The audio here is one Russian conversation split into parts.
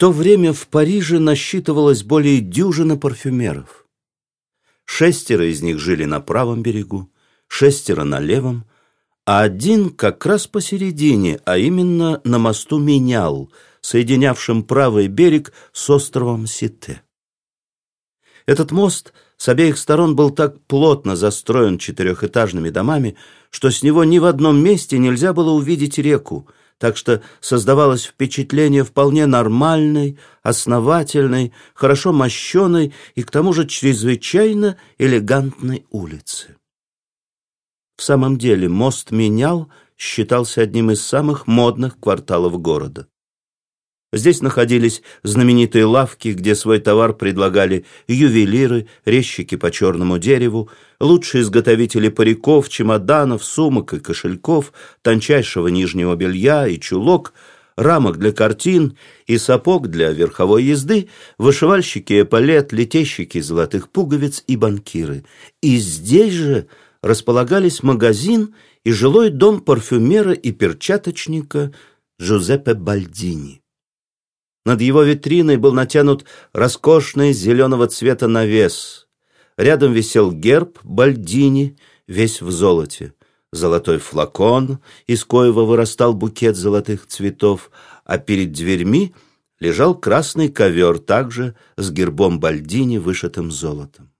то время в Париже насчитывалось более дюжины парфюмеров. Шестеро из них жили на правом берегу, шестеро на левом, а один как раз посередине, а именно на мосту Менял, соединявшем правый берег с островом Сите. Этот мост с обеих сторон был так плотно застроен четырехэтажными домами, что с него ни в одном месте нельзя было увидеть реку, так что создавалось впечатление вполне нормальной, основательной, хорошо мощеной и к тому же чрезвычайно элегантной улицы. В самом деле мост менял считался одним из самых модных кварталов города. Здесь находились знаменитые лавки, где свой товар предлагали ювелиры, резчики по черному дереву, лучшие изготовители париков, чемоданов, сумок и кошельков, тончайшего нижнего белья и чулок, рамок для картин и сапог для верховой езды, вышивальщики эполет, летейщики золотых пуговиц и банкиры. И здесь же располагались магазин и жилой дом парфюмера и перчаточника Джузеппе Бальдини. Над его витриной был натянут роскошный зеленого цвета навес. Рядом висел герб Бальдини, весь в золоте. Золотой флакон, из коего вырастал букет золотых цветов, а перед дверьми лежал красный ковер, также с гербом Бальдини, вышитым золотом.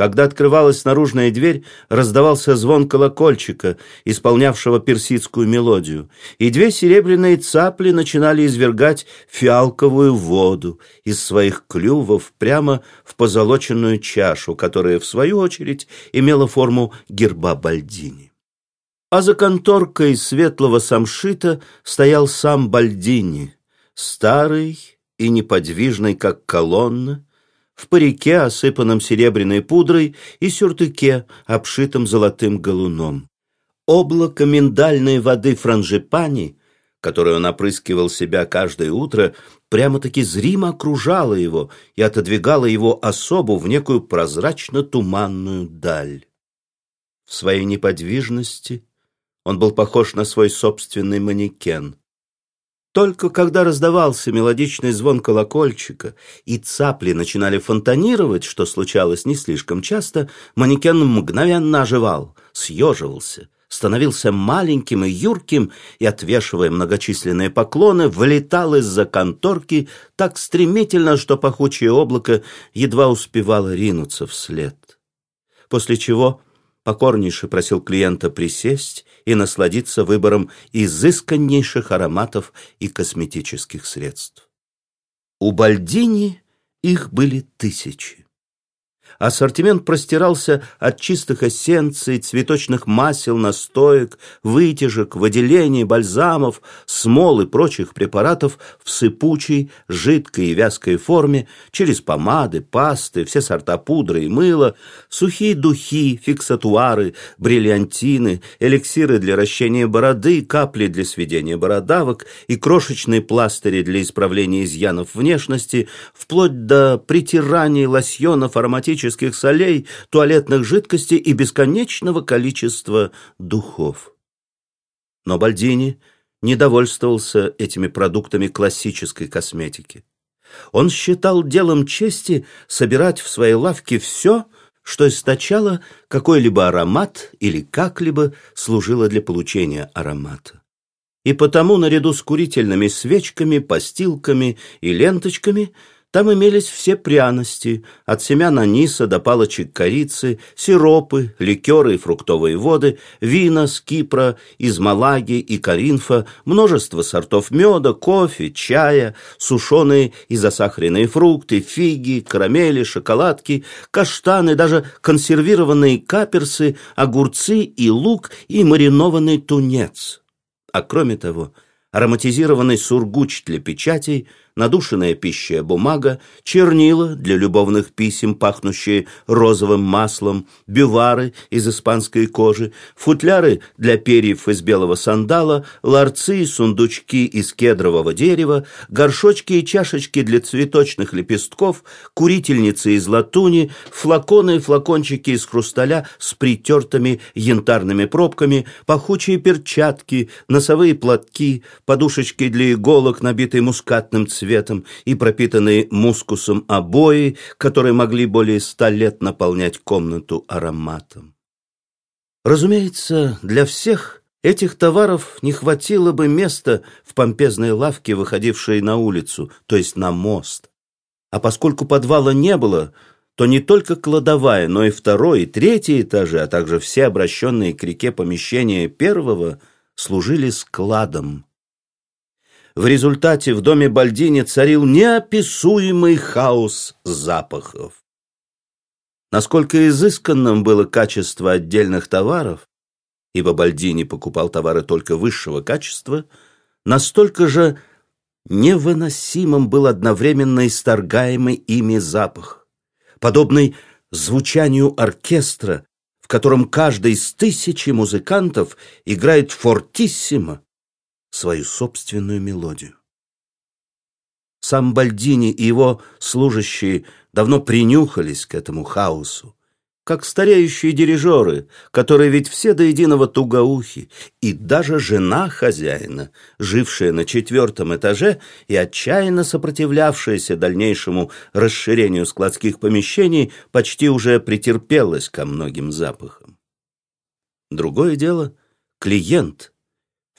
Когда открывалась наружная дверь, раздавался звон колокольчика, исполнявшего персидскую мелодию, и две серебряные цапли начинали извергать фиалковую воду из своих клювов прямо в позолоченную чашу, которая, в свою очередь, имела форму герба Бальдини. А за конторкой светлого самшита стоял сам Бальдини, старый и неподвижный, как колонна, в парике, осыпанном серебряной пудрой, и сюртуке, обшитом золотым галуном. Облако миндальной воды франжипани, которой он опрыскивал себя каждое утро, прямо-таки зримо окружало его и отодвигало его особу в некую прозрачно-туманную даль. В своей неподвижности он был похож на свой собственный манекен. Только когда раздавался мелодичный звон колокольчика и цапли начинали фонтанировать, что случалось не слишком часто, манекен мгновенно оживал, съеживался, становился маленьким и юрким и, отвешивая многочисленные поклоны, вылетал из-за конторки так стремительно, что пахучее облако едва успевало ринуться вслед. После чего покорнейше просил клиента присесть и насладиться выбором изысканнейших ароматов и косметических средств. У Бальдини их были тысячи. Ассортимент простирался от чистых эссенций, цветочных масел, настоек, вытяжек, выделений, бальзамов, смол и прочих препаратов в сыпучей, жидкой и вязкой форме, через помады, пасты, все сорта пудры и мыла, сухие духи, фиксатуары, бриллиантины, эликсиры для ращения бороды, капли для сведения бородавок и крошечные пластыри для исправления изъянов внешности, вплоть до притираний лосьонов ароматических органических солей, туалетных жидкостей и бесконечного количества духов. Но Бальдини не довольствовался этими продуктами классической косметики. Он считал делом чести собирать в своей лавке все, что источало какой-либо аромат или как-либо служило для получения аромата. И потому наряду с курительными свечками, постилками и ленточками – там имелись все пряности, от семян аниса до палочек корицы, сиропы, ликеры и фруктовые воды, вина с Кипра, из Малаги и Каринфа, множество сортов меда, кофе, чая, сушеные и засахаренные фрукты, фиги, карамели, шоколадки, каштаны, даже консервированные каперсы, огурцы и лук и маринованный тунец. А кроме того, ароматизированный сургуч для печатей – надушенная пищая бумага, чернила для любовных писем, пахнущие розовым маслом, бювары из испанской кожи, футляры для перьев из белого сандала, ларцы и сундучки из кедрового дерева, горшочки и чашечки для цветочных лепестков, курительницы из латуни, флаконы и флакончики из хрусталя с притертыми янтарными пробками, пахучие перчатки, носовые платки, подушечки для иголок, набитые мускатным цветом, светом и пропитанные мускусом обои, которые могли более ста лет наполнять комнату ароматом. Разумеется, для всех этих товаров не хватило бы места в помпезной лавке, выходившей на улицу, то есть на мост. А поскольку подвала не было, то не только кладовая, но и второй и третий этажи, а также все обращенные к реке помещения первого служили складом. В результате в доме Бальдини царил неописуемый хаос запахов. Насколько изысканным было качество отдельных товаров, ибо Бальдини покупал товары только высшего качества, настолько же невыносимым был одновременно исторгаемый ими запах, подобный звучанию оркестра, в котором каждый из тысячи музыкантов играет фортиссимо свою собственную мелодию. Сам Бальдини и его служащие давно принюхались к этому хаосу, как стареющие дирижеры, которые ведь все до единого тугоухи, и даже жена хозяина, жившая на четвертом этаже и отчаянно сопротивлявшаяся дальнейшему расширению складских помещений, почти уже претерпелась ко многим запахам. Другое дело — клиент,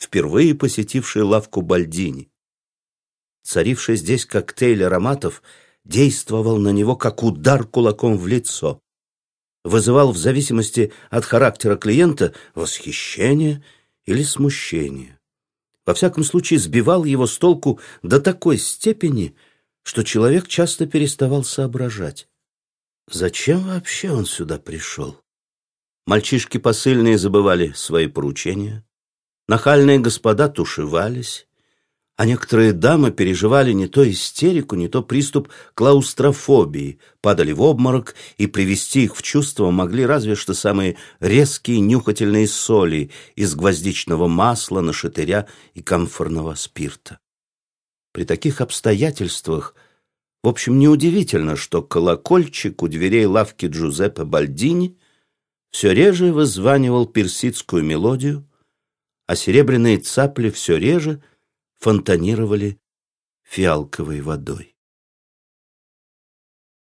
впервые посетивший лавку Бальдини. Царивший здесь коктейль ароматов действовал на него как удар кулаком в лицо. Вызывал в зависимости от характера клиента восхищение или смущение. Во всяком случае, сбивал его с толку до такой степени, что человек часто переставал соображать. Зачем вообще он сюда пришел? Мальчишки посыльные забывали свои поручения, Нахальные господа тушевались, а некоторые дамы переживали не то истерику, не то приступ клаустрофобии, падали в обморок, и привести их в чувство могли разве что самые резкие нюхательные соли из гвоздичного масла, нашатыря и камфорного спирта. При таких обстоятельствах, в общем, неудивительно, что колокольчик у дверей лавки Джузеппе Бальдини все реже вызванивал персидскую мелодию, а серебряные цапли все реже фонтанировали фиалковой водой.